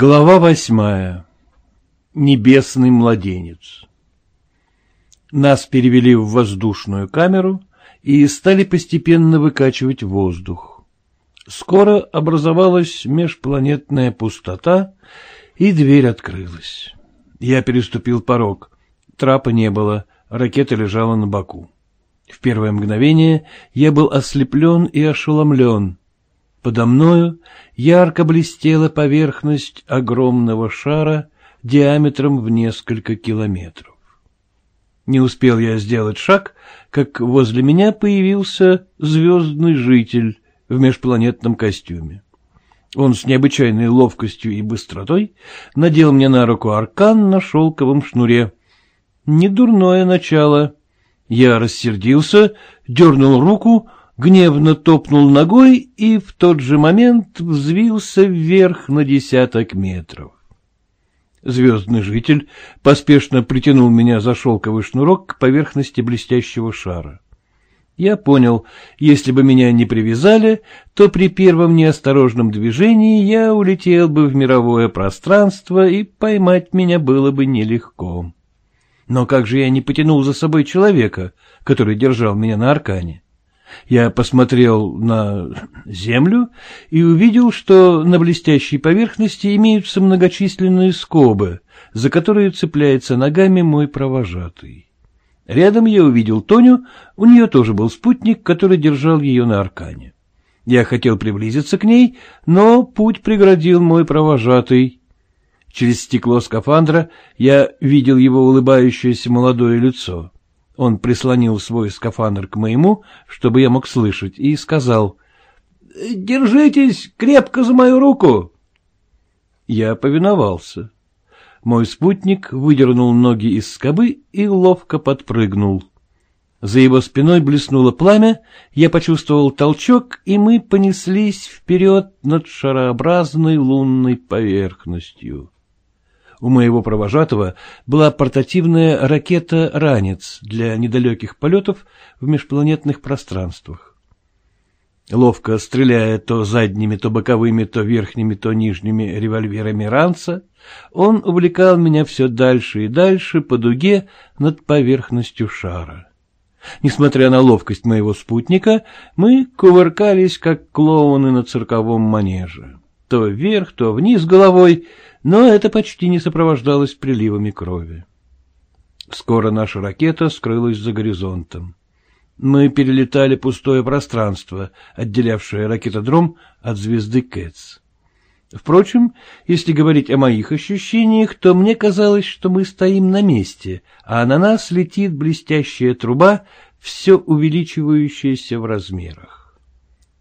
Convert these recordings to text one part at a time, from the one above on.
Глава восьмая. Небесный младенец. Нас перевели в воздушную камеру и стали постепенно выкачивать воздух. Скоро образовалась межпланетная пустота, и дверь открылась. Я переступил порог. Трапа не было, ракета лежала на боку. В первое мгновение я был ослеплен и ошеломлен. Подо мною ярко блестела поверхность огромного шара диаметром в несколько километров. Не успел я сделать шаг, как возле меня появился звездный житель в межпланетном костюме. Он с необычайной ловкостью и быстротой надел мне на руку аркан на шелковом шнуре. Недурное начало. Я рассердился, дернул руку, гневно топнул ногой и в тот же момент взвился вверх на десяток метров. Звездный житель поспешно притянул меня за шелковый шнурок к поверхности блестящего шара. Я понял, если бы меня не привязали, то при первом неосторожном движении я улетел бы в мировое пространство, и поймать меня было бы нелегко. Но как же я не потянул за собой человека, который держал меня на аркане? Я посмотрел на землю и увидел, что на блестящей поверхности имеются многочисленные скобы, за которые цепляется ногами мой провожатый. Рядом я увидел Тоню, у нее тоже был спутник, который держал ее на аркане. Я хотел приблизиться к ней, но путь преградил мой провожатый. Через стекло скафандра я видел его улыбающееся молодое лицо. Он прислонил свой скафандр к моему, чтобы я мог слышать, и сказал «Держитесь крепко за мою руку». Я повиновался. Мой спутник выдернул ноги из скобы и ловко подпрыгнул. За его спиной блеснуло пламя, я почувствовал толчок, и мы понеслись вперед над шарообразной лунной поверхностью. У моего провожатого была портативная ракета «Ранец» для недалеких полетов в межпланетных пространствах. Ловко стреляя то задними, то боковыми, то верхними, то нижними револьверами ранца, он увлекал меня все дальше и дальше по дуге над поверхностью шара. Несмотря на ловкость моего спутника, мы кувыркались, как клоуны на цирковом манеже. То вверх, то вниз головой — но это почти не сопровождалось приливами крови. Скоро наша ракета скрылась за горизонтом. Мы перелетали пустое пространство, отделявшее ракетодром от звезды Кэтс. Впрочем, если говорить о моих ощущениях, то мне казалось, что мы стоим на месте, а на нас летит блестящая труба, все увеличивающаяся в размерах.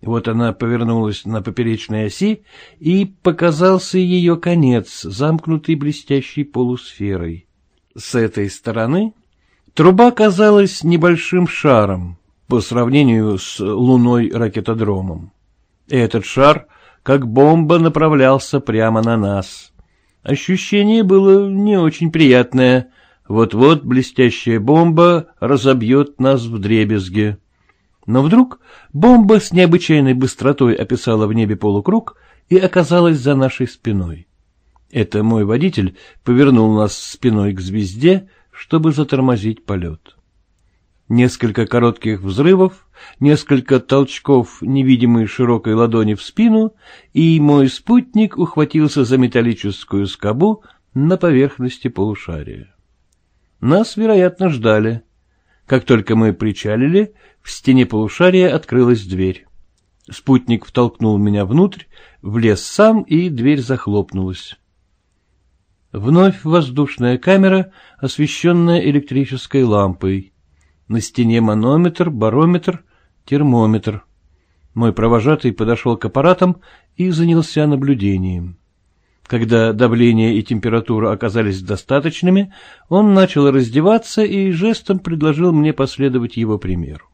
Вот она повернулась на поперечной оси, и показался ее конец, замкнутый блестящей полусферой. С этой стороны труба казалась небольшим шаром по сравнению с луной-ракетодромом. Этот шар, как бомба, направлялся прямо на нас. Ощущение было не очень приятное. Вот-вот блестящая бомба разобьет нас в дребезге. Но вдруг бомба с необычайной быстротой описала в небе полукруг и оказалась за нашей спиной. Это мой водитель повернул нас спиной к звезде, чтобы затормозить полет. Несколько коротких взрывов, несколько толчков невидимой широкой ладони в спину, и мой спутник ухватился за металлическую скобу на поверхности полушария. Нас, вероятно, ждали. Как только мы причалили, в стене полушария открылась дверь. Спутник втолкнул меня внутрь, влез сам, и дверь захлопнулась. Вновь воздушная камера, освещенная электрической лампой. На стене манометр, барометр, термометр. Мой провожатый подошел к аппаратам и занялся наблюдением. Когда давление и температура оказались достаточными, он начал раздеваться и жестом предложил мне последовать его примеру.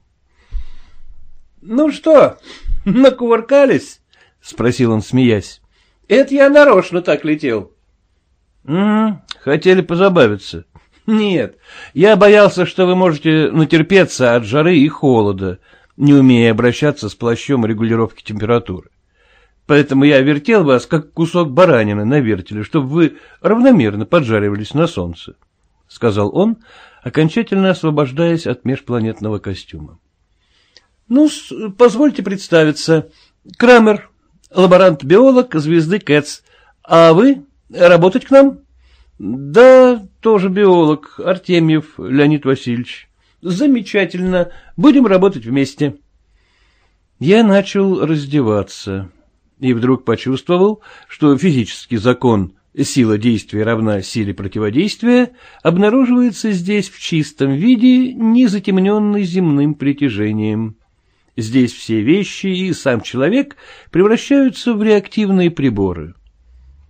— Ну что, накувыркались? — спросил он, смеясь. — Это я нарочно так летел. — Хотели позабавиться. — Нет, я боялся, что вы можете натерпеться от жары и холода, не умея обращаться с плащом регулировки температуры. Поэтому я вертел вас, как кусок баранины на вертеле, чтобы вы равномерно поджаривались на солнце, — сказал он, окончательно освобождаясь от межпланетного костюма. — Ну, позвольте представиться. Крамер, лаборант-биолог звезды Кэтс. А вы работать к нам? — Да, тоже биолог, Артемьев Леонид Васильевич. — Замечательно. Будем работать вместе. Я начал раздеваться и вдруг почувствовал, что физический закон «сила действия равна силе противодействия» обнаруживается здесь в чистом виде, не затемненный земным притяжением. Здесь все вещи и сам человек превращаются в реактивные приборы.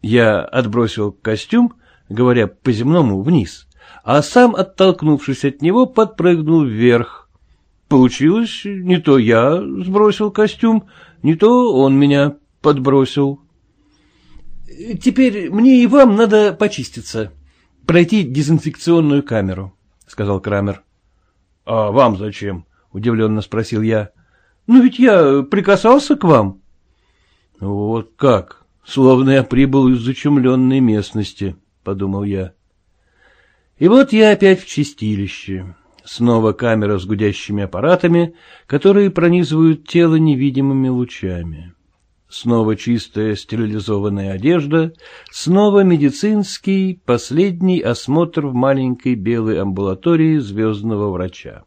Я отбросил костюм, говоря по-земному, вниз, а сам, оттолкнувшись от него, подпрыгнул вверх. Получилось, не то я сбросил костюм, не то он меня подбросил. — Теперь мне и вам надо почиститься, пройти дезинфекционную камеру, — сказал Крамер. — А вам зачем? — удивленно спросил я. — Ну ведь я прикасался к вам. — Вот как, словно я прибыл из зачумленной местности, — подумал я. И вот я опять в чистилище. Снова камера с гудящими аппаратами, которые пронизывают тело невидимыми лучами. Снова чистая стерилизованная одежда, снова медицинский, последний осмотр в маленькой белой амбулатории звездного врача.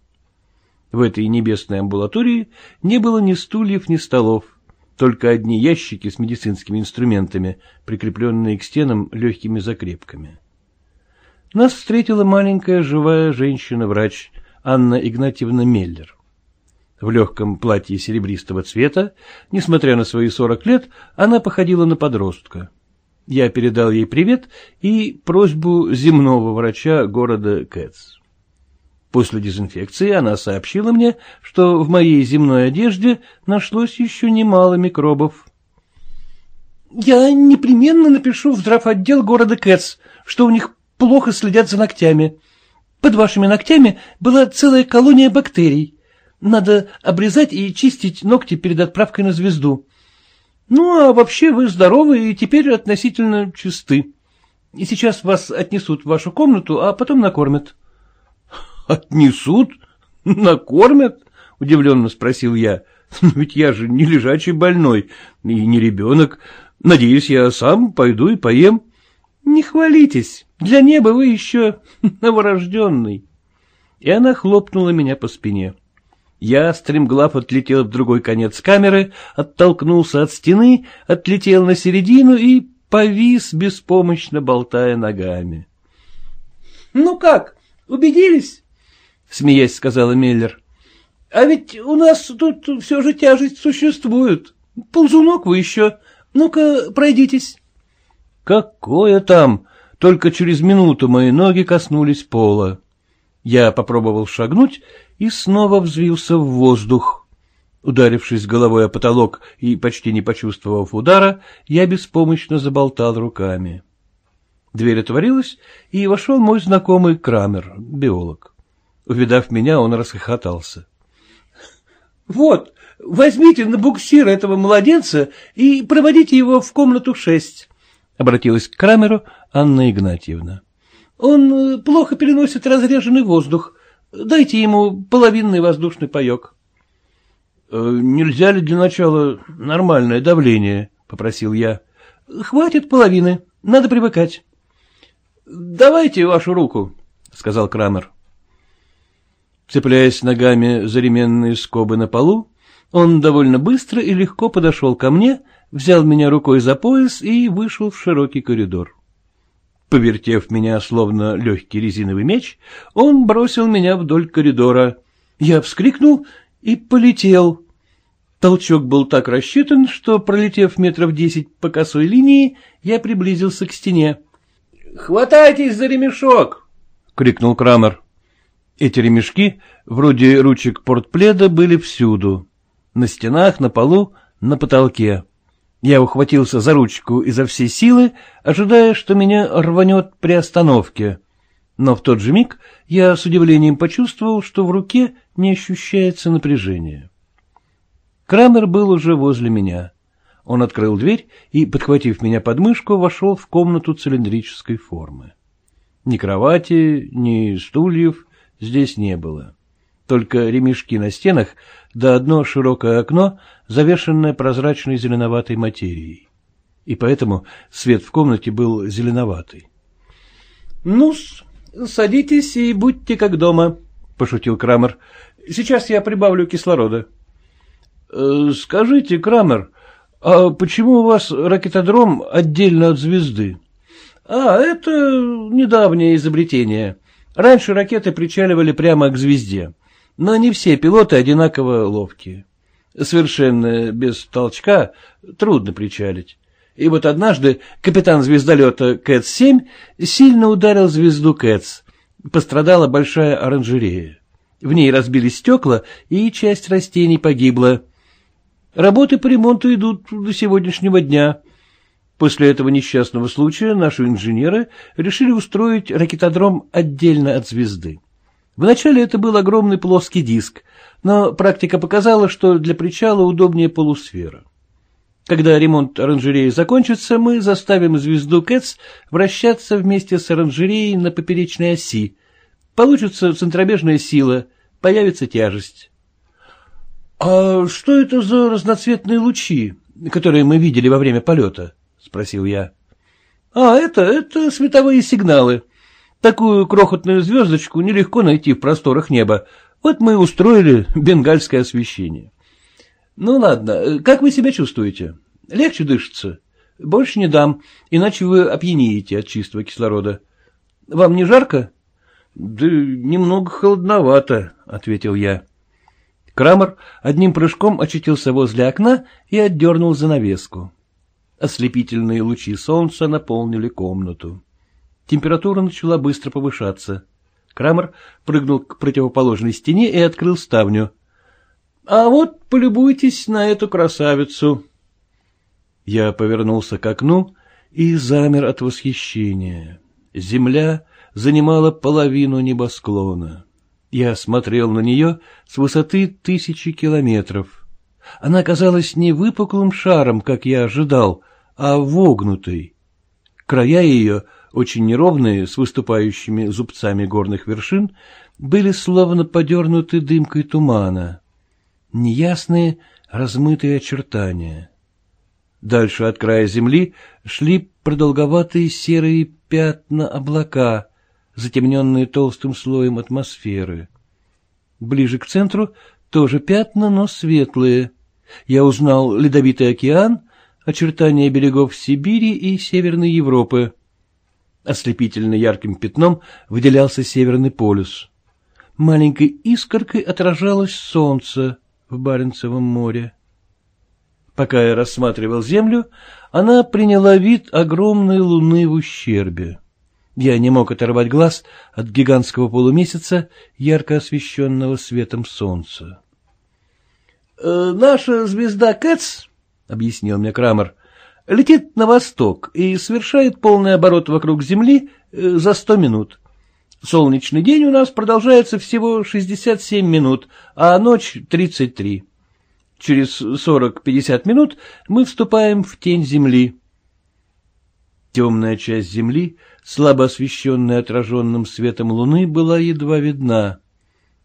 В этой небесной амбулатории не было ни стульев, ни столов, только одни ящики с медицинскими инструментами, прикрепленные к стенам легкими закрепками. Нас встретила маленькая живая женщина-врач Анна Игнатьевна Меллер в легком платье серебристого цвета, несмотря на свои сорок лет, она походила на подростка. Я передал ей привет и просьбу земного врача города Кэтс. После дезинфекции она сообщила мне, что в моей земной одежде нашлось еще немало микробов. — Я непременно напишу в здравотдел города Кэтс, что у них плохо следят за ногтями. Под вашими ногтями была целая колония бактерий. Надо обрезать и чистить ногти перед отправкой на звезду. Ну, а вообще вы здоровы и теперь относительно чисты. И сейчас вас отнесут в вашу комнату, а потом накормят. — Отнесут? Накормят? — удивленно спросил я. — ведь я же не лежачий больной и не ребенок. Надеюсь, я сам пойду и поем. — Не хвалитесь, для неба вы еще новорожденный. И она хлопнула меня по спине. — я, стремглав, отлетел в другой конец камеры, оттолкнулся от стены, отлетел на середину и повис, беспомощно болтая ногами. — Ну как, убедились? — смеясь сказала Меллер. — А ведь у нас тут все же тяжесть существует. Ползунок вы еще. Ну-ка, пройдитесь. — Какое там? Только через минуту мои ноги коснулись пола. Я попробовал шагнуть и снова взвился в воздух. Ударившись головой о потолок и почти не почувствовав удара, я беспомощно заболтал руками. Дверь отворилась, и вошел мой знакомый Крамер, биолог. Увидав меня, он расхохотался. — Вот, возьмите на буксир этого младенца и проводите его в комнату шесть, — обратилась к Крамеру Анна Игнатьевна. — Он э, плохо переносит разреженный воздух, Дайте ему половинный воздушный паек. «Э, — Нельзя ли для начала нормальное давление? — попросил я. — Хватит половины, надо привыкать. — Давайте вашу руку, — сказал Крамер. Цепляясь ногами за ременные скобы на полу, он довольно быстро и легко подошел ко мне, взял меня рукой за пояс и вышел в широкий коридор. Повертев меня, словно легкий резиновый меч, он бросил меня вдоль коридора. Я вскрикнул и полетел. Толчок был так рассчитан, что, пролетев метров десять по косой линии, я приблизился к стене. — Хватайтесь за ремешок! — крикнул Крамер. Эти ремешки, вроде ручек портпледа, были всюду. На стенах, на полу, на потолке. Я ухватился за ручку изо всей силы, ожидая, что меня рванет при остановке. Но в тот же миг я с удивлением почувствовал, что в руке не ощущается напряжения. Крамер был уже возле меня. Он открыл дверь и, подхватив меня под мышку, вошел в комнату цилиндрической формы. Ни кровати, ни стульев здесь не было. Только ремешки на стенах, да одно широкое окно, завешенное прозрачной зеленоватой материей. И поэтому свет в комнате был зеленоватый. — Ну-с, садитесь и будьте как дома, — пошутил Крамер. — Сейчас я прибавлю кислорода. «Э, — Скажите, Крамер, а почему у вас ракетодром отдельно от звезды? — А, это недавнее изобретение. Раньше ракеты причаливали прямо к звезде, но не все пилоты одинаково ловкие. Совершенно без толчка трудно причалить. И вот однажды капитан звездолета Кэтс-7 сильно ударил звезду Кэтс. Пострадала большая оранжерея. В ней разбились стекла, и часть растений погибла. Работы по ремонту идут до сегодняшнего дня. После этого несчастного случая наши инженеры решили устроить ракетодром отдельно от звезды. Вначале это был огромный плоский диск, но практика показала, что для причала удобнее полусфера. Когда ремонт оранжереи закончится, мы заставим звезду Кэтс вращаться вместе с оранжереей на поперечной оси. Получится центробежная сила, появится тяжесть. — А что это за разноцветные лучи, которые мы видели во время полета? — спросил я. — А, это, это световые сигналы. Такую крохотную звездочку нелегко найти в просторах неба. Вот мы устроили бенгальское освещение. Ну ладно, как вы себя чувствуете? Легче дышится? Больше не дам, иначе вы опьянеете от чистого кислорода. Вам не жарко? Да немного холодновато, ответил я. Крамер одним прыжком очутился возле окна и отдернул занавеску. Ослепительные лучи солнца наполнили комнату. Температура начала быстро повышаться. Крамер прыгнул к противоположной стене и открыл ставню. — А вот полюбуйтесь на эту красавицу. Я повернулся к окну и замер от восхищения. Земля занимала половину небосклона. Я смотрел на нее с высоты тысячи километров. Она казалась не выпуклым шаром, как я ожидал, а вогнутой. Края ее, очень неровные, с выступающими зубцами горных вершин, были словно подернуты дымкой тумана. Неясные, размытые очертания. Дальше от края земли шли продолговатые серые пятна облака, затемненные толстым слоем атмосферы. Ближе к центру тоже пятна, но светлые. Я узнал ледовитый океан, очертания берегов Сибири и Северной Европы. Ослепительно ярким пятном выделялся Северный полюс. Маленькой искоркой отражалось солнце в Баренцевом море. Пока я рассматривал Землю, она приняла вид огромной луны в ущербе. Я не мог оторвать глаз от гигантского полумесяца, ярко освещенного светом солнца. «Э, «Наша звезда Кэтс», — объяснил мне Крамер, — «летит на восток и совершает полный оборот вокруг Земли э, за сто минут. Солнечный день у нас продолжается всего шестьдесят семь минут, а ночь — тридцать три. Через сорок-пятьдесят минут мы вступаем в тень Земли». Темная часть Земли — слабо освещенная отраженным светом луны, была едва видна.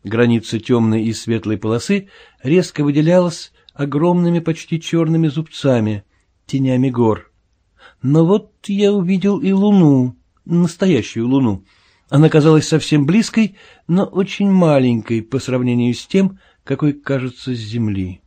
Граница темной и светлой полосы резко выделялась огромными почти черными зубцами, тенями гор. Но вот я увидел и луну, настоящую луну. Она казалась совсем близкой, но очень маленькой по сравнению с тем, какой кажется с земли.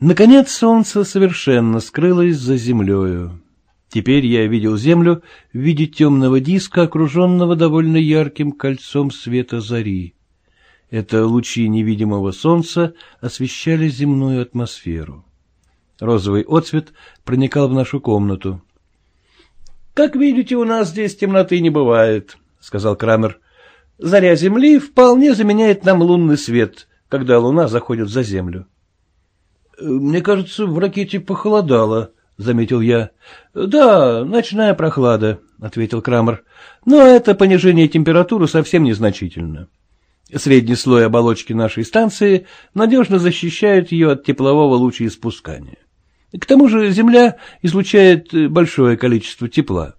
Наконец солнце совершенно скрылось за землею. Теперь я видел Землю в виде темного диска, окруженного довольно ярким кольцом света зари. Это лучи невидимого солнца освещали земную атмосферу. Розовый отцвет проникал в нашу комнату. — Как видите, у нас здесь темноты не бывает, — сказал Крамер. — Заря Земли вполне заменяет нам лунный свет, когда луна заходит за Землю. — Мне кажется, в ракете похолодало, — заметил я. — Да, ночная прохлада, — ответил Крамер. — Но это понижение температуры совсем незначительно. Средний слой оболочки нашей станции надежно защищает ее от теплового лучеиспускания. К тому же Земля излучает большое количество тепла.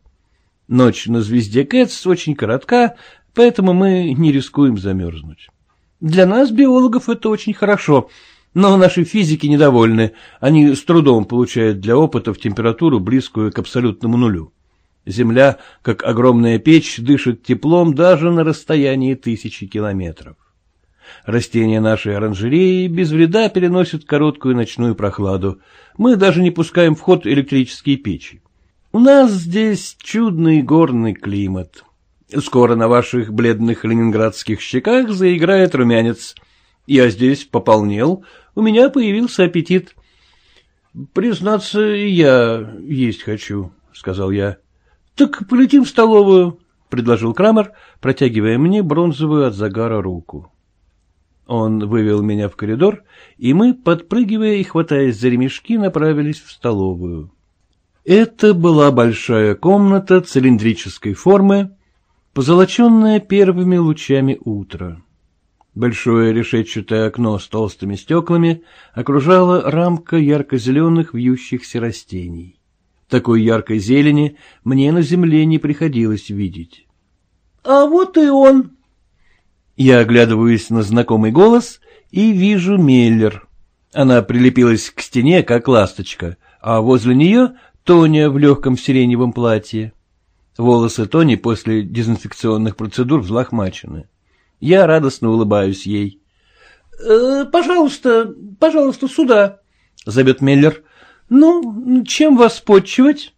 Ночь на звезде Кэтс очень коротка, поэтому мы не рискуем замерзнуть. Для нас, биологов, это очень хорошо, но наши физики недовольны, они с трудом получают для опытов температуру, близкую к абсолютному нулю. Земля, как огромная печь, дышит теплом даже на расстоянии тысячи километров. Растения нашей оранжереи без вреда переносят короткую ночную прохладу. Мы даже не пускаем в ход электрические печи. У нас здесь чудный горный климат. Скоро на ваших бледных ленинградских щеках заиграет румянец. Я здесь пополнел, у меня появился аппетит. — Признаться, я есть хочу, — сказал я. Так полетим в столовую, — предложил Крамер, протягивая мне бронзовую от загара руку. Он вывел меня в коридор, и мы, подпрыгивая и хватаясь за ремешки, направились в столовую. Это была большая комната цилиндрической формы, позолоченная первыми лучами утра. Большое решетчатое окно с толстыми стеклами окружала рамка ярко-зеленых вьющихся растений. Такой яркой зелени мне на земле не приходилось видеть. — А вот и он! Я оглядываюсь на знакомый голос и вижу Меллер. Она прилепилась к стене, как ласточка, а возле нее Тоня в легком сиреневом платье. Волосы Тони после дезинфекционных процедур взлохмачены. Я радостно улыбаюсь ей. «Э, — Пожалуйста, пожалуйста, сюда, — зовет Меллер. Ну, чем вас почивать?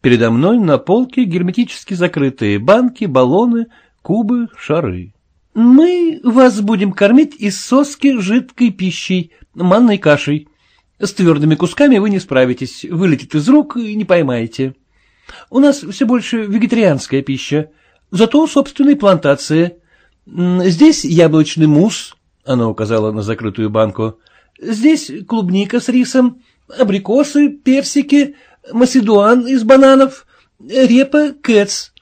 Передо мной на полке герметически закрытые банки, баллоны, кубы, шары. Мы вас будем кормить из соски жидкой пищей, манной кашей. С твердыми кусками вы не справитесь, вылетит из рук и не поймаете. У нас все больше вегетарианская пища, зато собственные плантации. Здесь яблочный мусс, она указала на закрытую банку. Здесь клубника с рисом, абрикосы, персики, маседуан из бананов, репа, кэц.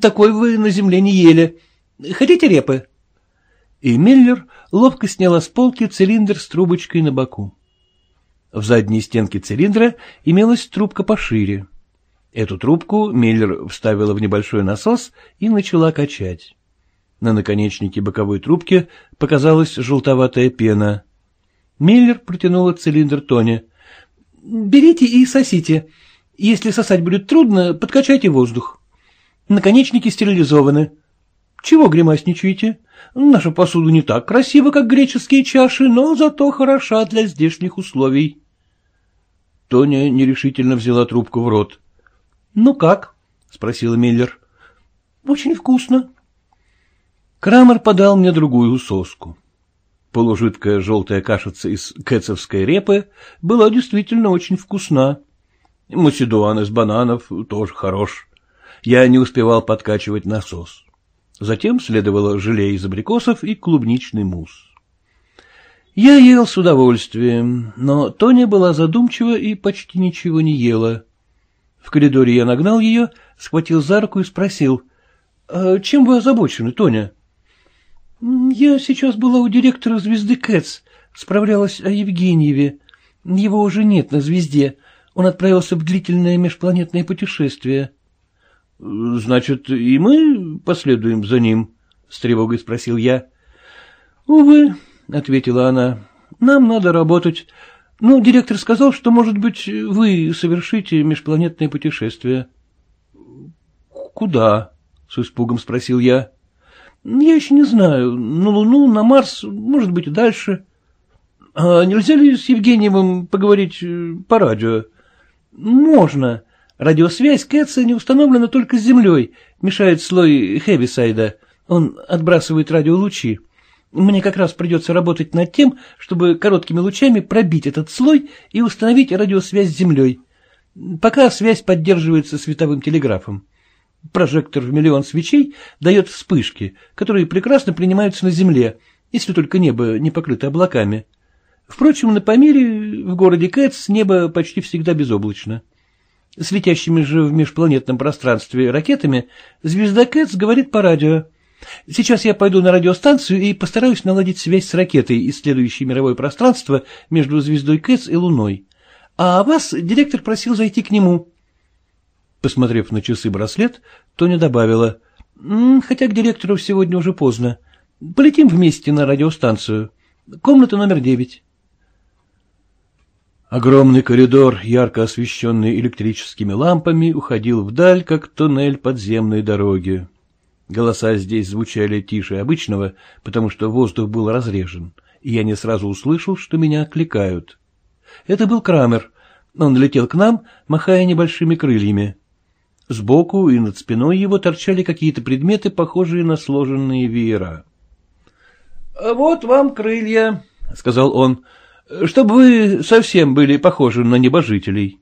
Такой вы на земле не ели. Хотите репы? И Миллер ловко сняла с полки цилиндр с трубочкой на боку. В задней стенке цилиндра имелась трубка пошире. Эту трубку Миллер вставила в небольшой насос и начала качать. На наконечнике боковой трубки показалась желтоватая пена. Миллер протянула цилиндр Тони. Берите и сосите. Если сосать будет трудно, подкачайте воздух. Наконечники стерилизованы. Чего гримасничаете? Наша посуда не так красива, как греческие чаши, но зато хороша для здешних условий. Тоня нерешительно взяла трубку в рот. — Ну как? — спросила Миллер. — Очень вкусно. Крамер подал мне другую соску. Полужидкая желтая кашица из кэцевской репы была действительно очень вкусна. Маседуан из бананов тоже хорош. Я не успевал подкачивать насос. Затем следовало желе из абрикосов и клубничный мусс. Я ел с удовольствием, но Тоня была задумчива и почти ничего не ела. В коридоре я нагнал ее, схватил за руку и спросил, «А чем вы озабочены, Тоня? — Я сейчас была у директора «Звезды Кэтс», справлялась о Евгеньеве. Его уже нет на «Звезде». Он отправился в длительное межпланетное путешествие. — Значит, и мы последуем за ним? — с тревогой спросил я. — Увы, — ответила она, — нам надо работать. Ну, директор сказал, что, может быть, вы совершите межпланетное путешествие. — Куда? — с испугом спросил я. Я еще не знаю. На Луну, на Марс, может быть, и дальше. А нельзя ли с Евгениевым поговорить э, по радио? Можно. Радиосвязь Кэтса не установлена только с Землей, мешает слой Хэвисайда. Он отбрасывает радиолучи. Мне как раз придется работать над тем, чтобы короткими лучами пробить этот слой и установить радиосвязь с Землей. Пока связь поддерживается световым телеграфом. Прожектор в миллион свечей дает вспышки, которые прекрасно принимаются на Земле, если только небо не покрыто облаками. Впрочем, на Памире, в городе Кэтс, небо почти всегда безоблачно. Светящими же в межпланетном пространстве ракетами звезда Кэтс говорит по радио. Сейчас я пойду на радиостанцию и постараюсь наладить связь с ракетой, исследующей мировое пространство между звездой Кэтс и Луной. А вас директор просил зайти к нему. Посмотрев на часы браслет, Тоня добавила, «Хотя к директору сегодня уже поздно. Полетим вместе на радиостанцию. Комната номер девять». Огромный коридор, ярко освещенный электрическими лампами, уходил вдаль, как туннель подземной дороги. Голоса здесь звучали тише обычного, потому что воздух был разрежен, и я не сразу услышал, что меня окликают. Это был Крамер. Он летел к нам, махая небольшими крыльями. Сбоку и над спиной его торчали какие-то предметы, похожие на сложенные веера. — Вот вам крылья, — сказал он, — чтобы вы совсем были похожи на небожителей.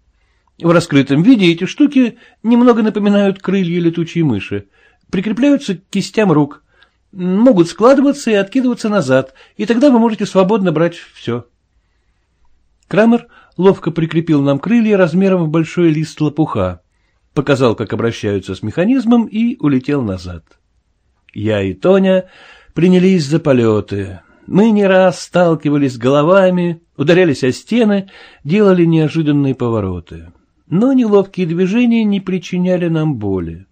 В раскрытом виде эти штуки немного напоминают крылья летучей мыши, прикрепляются к кистям рук, могут складываться и откидываться назад, и тогда вы можете свободно брать все. Крамер ловко прикрепил нам крылья размером в большой лист лопуха, показал, как обращаются с механизмом, и улетел назад. Я и Тоня принялись за полеты. Мы не раз сталкивались головами, ударялись о стены, делали неожиданные повороты. Но неловкие движения не причиняли нам боли.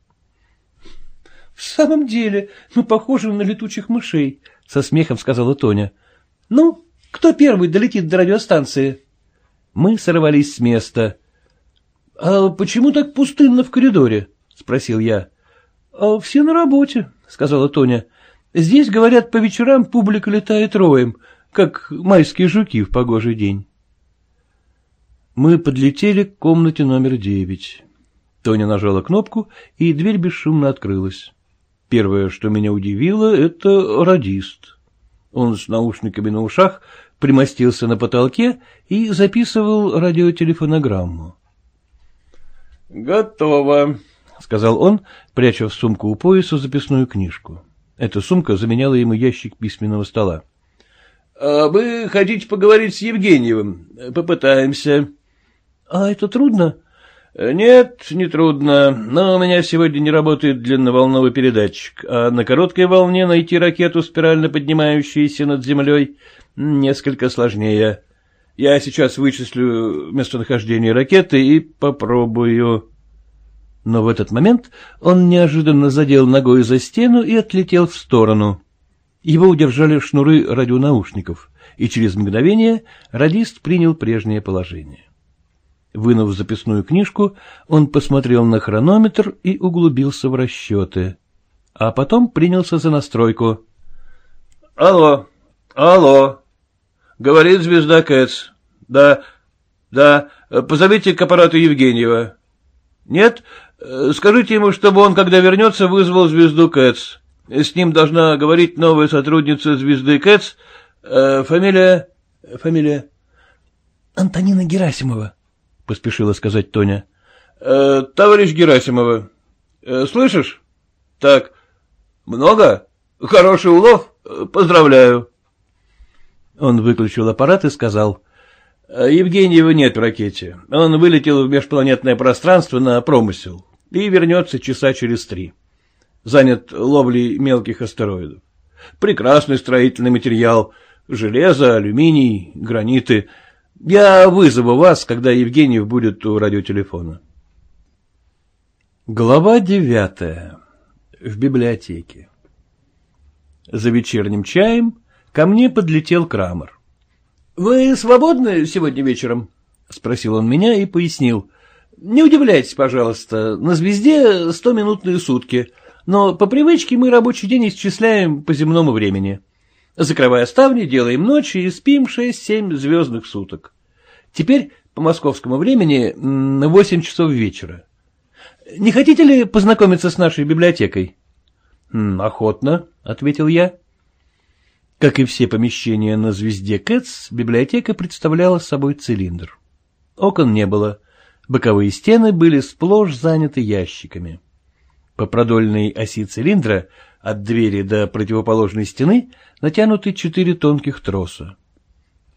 — В самом деле, мы похожи на летучих мышей, — со смехом сказала Тоня. — Ну, кто первый долетит до радиостанции? Мы сорвались с места. — А почему так пустынно в коридоре? — спросил я. — А все на работе, — сказала Тоня. — Здесь, говорят, по вечерам публика летает роем, как майские жуки в погожий день. Мы подлетели к комнате номер девять. Тоня нажала кнопку, и дверь бесшумно открылась. Первое, что меня удивило, это радист. Он с наушниками на ушах примостился на потолке и записывал радиотелефонограмму. — Готово, — сказал он, пряча в сумку у пояса записную книжку. Эта сумка заменяла ему ящик письменного стола. — А вы хотите поговорить с Евгеньевым? Попытаемся. — А это трудно? Нет, не трудно, но у меня сегодня не работает длинноволновый передатчик, а на короткой волне найти ракету, спирально поднимающуюся над землей, несколько сложнее. Я сейчас вычислю местонахождение ракеты и попробую. Но в этот момент он неожиданно задел ногой за стену и отлетел в сторону. Его удержали шнуры радионаушников, и через мгновение радист принял прежнее положение. Вынув записную книжку, он посмотрел на хронометр и углубился в расчеты. А потом принялся за настройку. — Алло, алло, — говорит звезда Кэтс. — Да, да, позовите к аппарату Евгеньева. — Нет, скажите ему, чтобы он, когда вернется, вызвал звезду Кэтс. С ним должна говорить новая сотрудница звезды Кэтс. Э, фамилия... Фамилия... — Антонина Герасимова, — поспешила сказать Тоня. «Э, — Товарищ Герасимова, э, слышишь? — Так. — Много? Хороший улов? Поздравляю. Он выключил аппарат и сказал. «Э, — Евгеньева нет в ракете. Он вылетел в межпланетное пространство на промысел и вернется часа через три. Занят ловлей мелких астероидов. Прекрасный строительный материал. Железо, алюминий, граниты — я вызову вас, когда Евгеньев будет у радиотелефона. Глава девятая. В библиотеке. За вечерним чаем ко мне подлетел Крамер. — Вы свободны сегодня вечером? — спросил он меня и пояснил. — Не удивляйтесь, пожалуйста, на «Звезде» стоминутные сутки, но по привычке мы рабочий день исчисляем по земному времени. — Закрывая ставни, делаем ночи и спим шесть-семь звездных суток. Теперь по московскому времени на восемь часов вечера. Не хотите ли познакомиться с нашей библиотекой? — Охотно, — ответил я. Как и все помещения на звезде Кэтс, библиотека представляла собой цилиндр. Окон не было, боковые стены были сплошь заняты ящиками. По продольной оси цилиндра от двери до противоположной стены натянуты четыре тонких троса.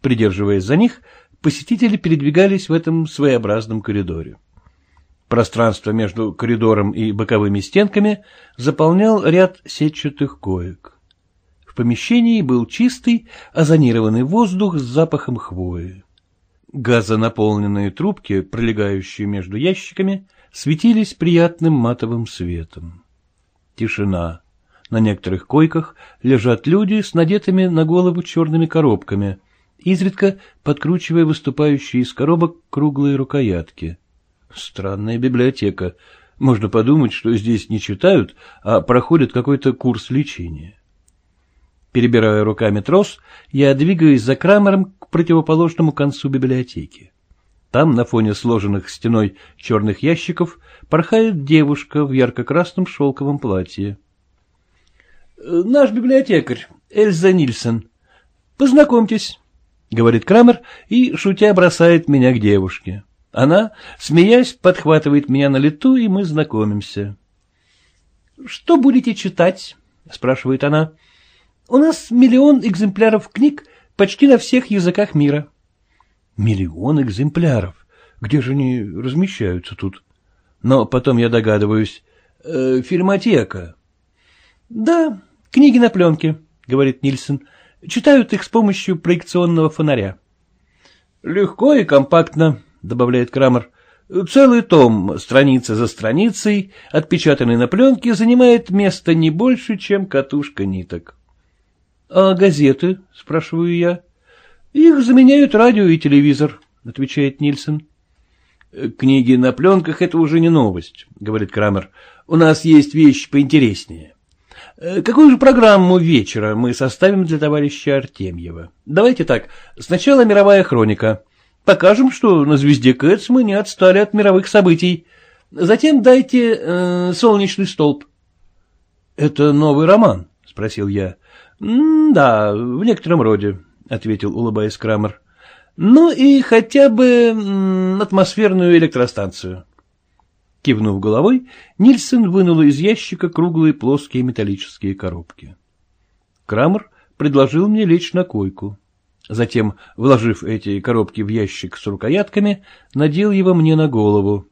Придерживаясь за них, посетители передвигались в этом своеобразном коридоре. Пространство между коридором и боковыми стенками заполнял ряд сетчатых коек. В помещении был чистый, озонированный воздух с запахом хвои. Газонаполненные трубки, пролегающие между ящиками, светились приятным матовым светом. Тишина. На некоторых койках лежат люди с надетыми на голову черными коробками, изредка подкручивая выступающие из коробок круглые рукоятки. Странная библиотека. Можно подумать, что здесь не читают, а проходят какой-то курс лечения. Перебирая руками трос, я двигаюсь за Крамером к противоположному концу библиотеки. Там, на фоне сложенных стеной черных ящиков, порхает девушка в ярко-красном шелковом платье. «Э, — Наш библиотекарь, Эльза Нильсон. Познакомьтесь, — говорит Крамер и, шутя, бросает меня к девушке. Она, смеясь, подхватывает меня на лету, и мы знакомимся. — Что будете читать? — спрашивает она. — У нас миллион экземпляров книг почти на всех языках мира. — Миллион экземпляров? Где же они размещаются тут? Но потом я догадываюсь. Э, фильмотека. — Да, книги на пленке, — говорит Нильсон. Читают их с помощью проекционного фонаря. — Легко и компактно, — добавляет Крамер. Целый том, страница за страницей, отпечатанный на пленке, занимает место не больше, чем катушка ниток. — А газеты? — спрашиваю я. — Их заменяют радио и телевизор, — отвечает Нильсон. — Книги на пленках — это уже не новость, — говорит Крамер. — У нас есть вещи поинтереснее. Э, какую же программу вечера мы составим для товарища Артемьева? Давайте так, сначала мировая хроника. Покажем, что на звезде Кэтс мы не отстали от мировых событий. Затем дайте э, солнечный столб. — Это новый роман? — спросил я. — Да, в некотором роде, — ответил, улыбаясь Крамер. — Ну и хотя бы атмосферную электростанцию. Кивнув головой, Нильсон вынул из ящика круглые плоские металлические коробки. Крамер предложил мне лечь на койку. Затем, вложив эти коробки в ящик с рукоятками, надел его мне на голову.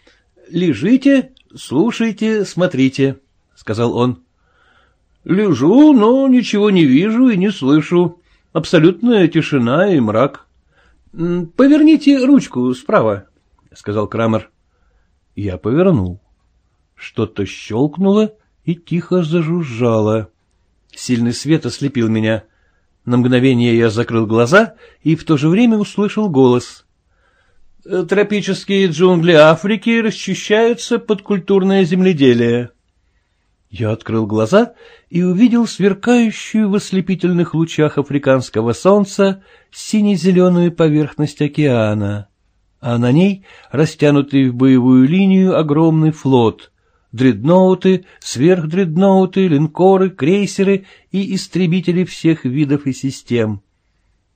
— Лежите, слушайте, смотрите, — сказал он. — Лежу, но ничего не вижу и не слышу. Абсолютная тишина и мрак. — Поверните ручку справа, — сказал Крамер. Я повернул. Что-то щелкнуло и тихо зажужжало. Сильный свет ослепил меня. На мгновение я закрыл глаза и в то же время услышал голос. «Тропические джунгли Африки расчищаются под культурное земледелие». Я открыл глаза и увидел сверкающую в ослепительных лучах африканского солнца сине-зеленую поверхность океана а на ней растянутый в боевую линию огромный флот, дредноуты, сверхдредноуты, линкоры, крейсеры и истребители всех видов и систем.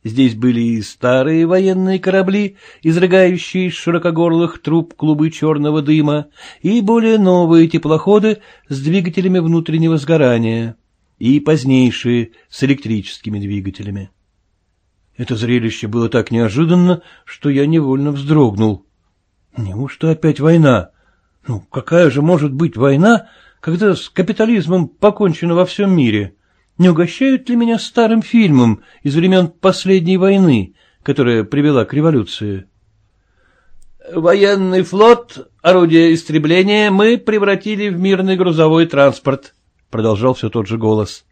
Здесь были и старые военные корабли, изрыгающие из широкогорлых труб клубы черного дыма, и более новые теплоходы с двигателями внутреннего сгорания, и позднейшие с электрическими двигателями. Это зрелище было так неожиданно, что я невольно вздрогнул. Неужто опять война? Ну, какая же может быть война, когда с капитализмом покончено во всем мире? Не угощают ли меня старым фильмом из времен последней войны, которая привела к революции? Военный флот, орудие истребления мы превратили в мирный грузовой транспорт, продолжал все тот же голос.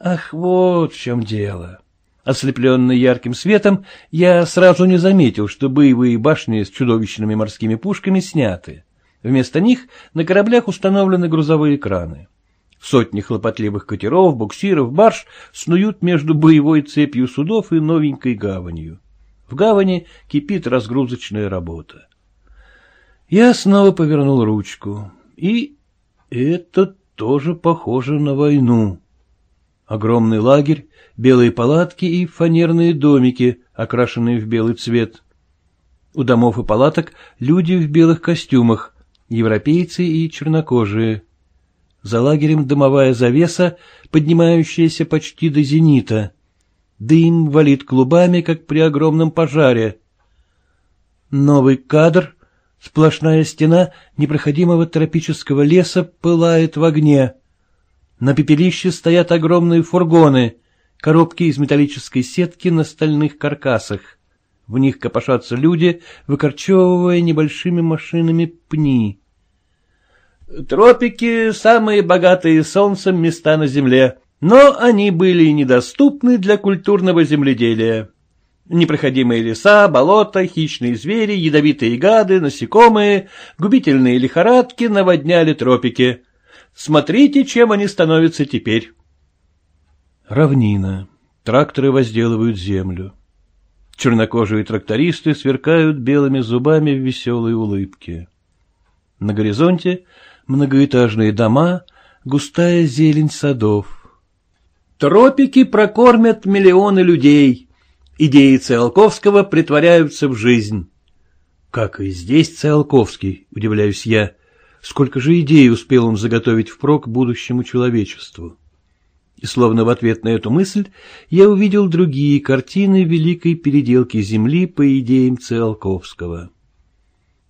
Ах, вот в чем дело. Ослепленный ярким светом, я сразу не заметил, что боевые башни с чудовищными морскими пушками сняты. Вместо них на кораблях установлены грузовые краны. Сотни хлопотливых катеров, буксиров, барж снуют между боевой цепью судов и новенькой гаванью. В гавани кипит разгрузочная работа. Я снова повернул ручку, и это тоже похоже на войну. Огромный лагерь, белые палатки и фанерные домики, окрашенные в белый цвет. У домов и палаток люди в белых костюмах, европейцы и чернокожие. За лагерем дымовая завеса, поднимающаяся почти до зенита. Дым валит клубами, как при огромном пожаре. Новый кадр, Сплошная стена непроходимого тропического леса пылает в огне. На пепелище стоят огромные фургоны, коробки из металлической сетки на стальных каркасах. В них копошатся люди, выкорчевывая небольшими машинами пни. Тропики — самые богатые солнцем места на Земле, но они были недоступны для культурного земледелия. Непроходимые леса, болота, хищные звери, ядовитые гады, насекомые, губительные лихорадки наводняли тропики. Смотрите, чем они становятся теперь. Равнина. Тракторы возделывают землю. Чернокожие трактористы сверкают белыми зубами в веселой улыбке. На горизонте многоэтажные дома, густая зелень садов. Тропики прокормят миллионы людей — Идеи Циолковского притворяются в жизнь. Как и здесь Циолковский, удивляюсь я. Сколько же идей успел он заготовить впрок будущему человечеству? И словно в ответ на эту мысль я увидел другие картины великой переделки Земли по идеям Циолковского.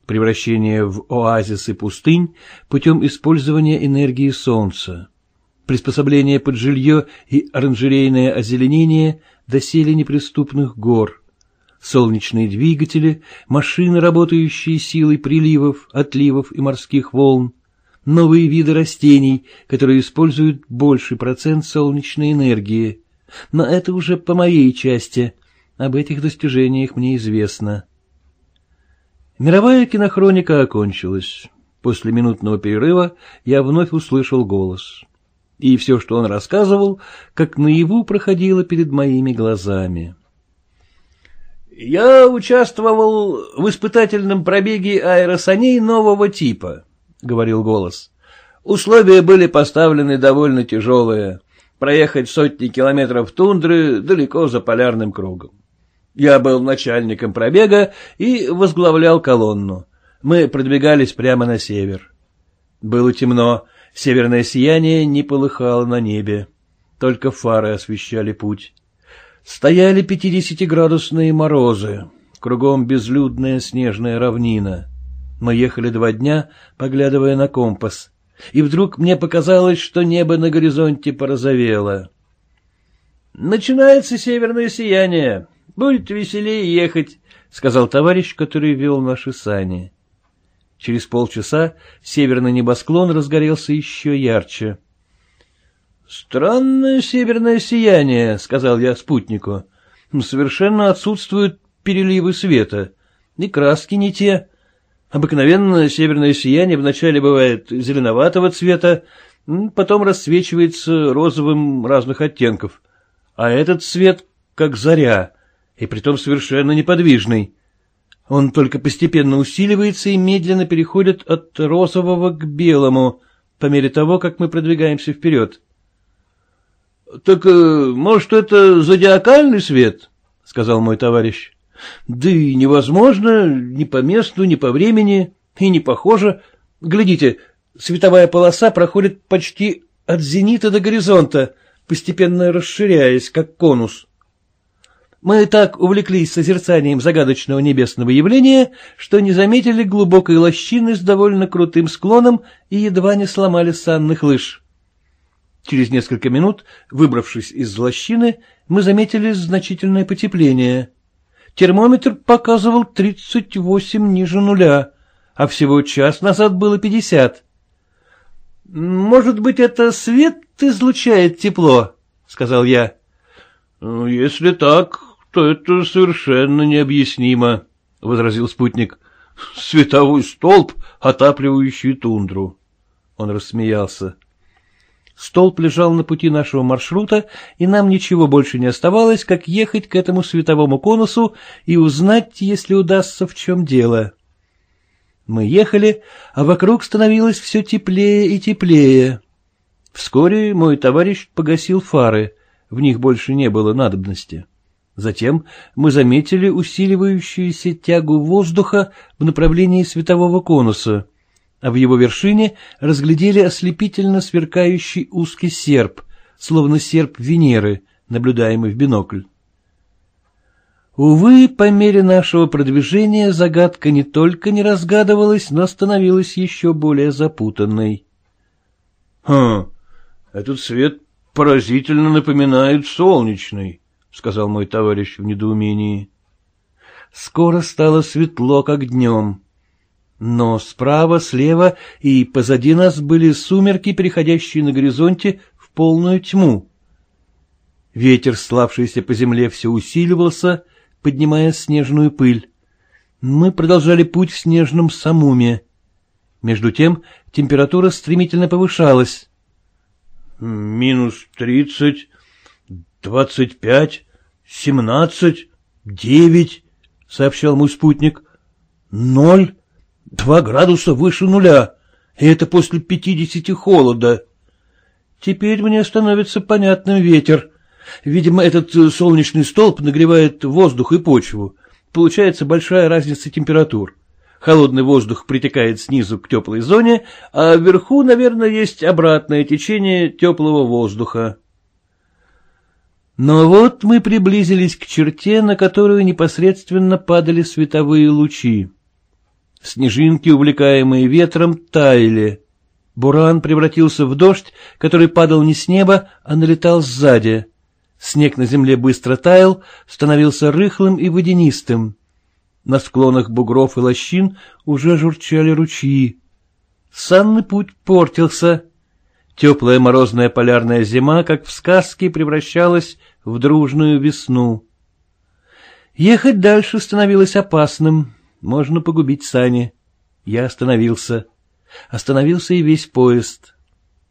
Превращение в оазисы пустынь путем использования энергии Солнца, приспособление под жилье и оранжерейное озеленение доселе неприступных гор, солнечные двигатели, машины, работающие силой приливов, отливов и морских волн, новые виды растений, которые используют больший процент солнечной энергии. Но это уже по моей части. Об этих достижениях мне известно. Мировая кинохроника окончилась. После минутного перерыва я вновь услышал голос и все, что он рассказывал, как наяву проходило перед моими глазами. «Я участвовал в испытательном пробеге аэросаней нового типа», — говорил голос. «Условия были поставлены довольно тяжелые. Проехать сотни километров тундры далеко за полярным кругом. Я был начальником пробега и возглавлял колонну. Мы продвигались прямо на север. Было темно, Северное сияние не полыхало на небе, только фары освещали путь. Стояли пятидесятиградусные морозы, кругом безлюдная снежная равнина. Мы ехали два дня, поглядывая на компас, и вдруг мне показалось, что небо на горизонте порозовело. «Начинается северное сияние, будет веселее ехать», — сказал товарищ, который вел наши сани. Через полчаса северный небосклон разгорелся еще ярче. — Странное северное сияние, — сказал я спутнику. — Совершенно отсутствуют переливы света. И краски не те. Обыкновенно северное сияние вначале бывает зеленоватого цвета, потом расцвечивается розовым разных оттенков. А этот цвет как заря, и притом совершенно неподвижный. Он только постепенно усиливается и медленно переходит от розового к белому, по мере того, как мы продвигаемся вперед. — Так, э, может, это зодиакальный свет? — сказал мой товарищ. — Да и невозможно, ни по месту, ни по времени, и не похоже. Глядите, световая полоса проходит почти от зенита до горизонта, постепенно расширяясь, как конус. Мы так увлеклись созерцанием загадочного небесного явления, что не заметили глубокой лощины с довольно крутым склоном и едва не сломали санных лыж. Через несколько минут, выбравшись из лощины, мы заметили значительное потепление. Термометр показывал 38 ниже нуля, а всего час назад было 50. «Может быть, это свет излучает тепло?» — сказал я. «Если так, то это совершенно необъяснимо, — возразил спутник. — Световой столб, отапливающий тундру. Он рассмеялся. Столб лежал на пути нашего маршрута, и нам ничего больше не оставалось, как ехать к этому световому конусу и узнать, если удастся, в чем дело. Мы ехали, а вокруг становилось все теплее и теплее. Вскоре мой товарищ погасил фары, в них больше не было надобности. Затем мы заметили усиливающуюся тягу воздуха в направлении светового конуса, а в его вершине разглядели ослепительно сверкающий узкий серп, словно серп Венеры, наблюдаемый в бинокль. Увы, по мере нашего продвижения загадка не только не разгадывалась, но становилась еще более запутанной. — Хм, этот свет поразительно напоминает солнечный, — сказал мой товарищ в недоумении. Скоро стало светло, как днем. Но справа, слева и позади нас были сумерки, переходящие на горизонте в полную тьму. Ветер, славшийся по земле, все усиливался, поднимая снежную пыль. Мы продолжали путь в снежном самуме. Между тем температура стремительно повышалась. — Минус тридцать, двадцать пять, семнадцать, девять, — сообщал мой спутник. — Ноль, два градуса выше нуля, и это после пятидесяти холода. Теперь мне становится понятным ветер. Видимо, этот э, солнечный столб нагревает воздух и почву. Получается большая разница температур. Холодный воздух притекает снизу к теплой зоне, а вверху, наверное, есть обратное течение теплого воздуха. Но вот мы приблизились к черте, на которую непосредственно падали световые лучи. Снежинки, увлекаемые ветром, таяли. Буран превратился в дождь, который падал не с неба, а налетал сзади. Снег на земле быстро таял, становился рыхлым и водянистым. На склонах бугров и лощин уже журчали ручьи. Санный путь портился. Теплая морозная полярная зима, как в сказке, превращалась в дружную весну. Ехать дальше становилось опасным, можно погубить сани. Я остановился. Остановился и весь поезд.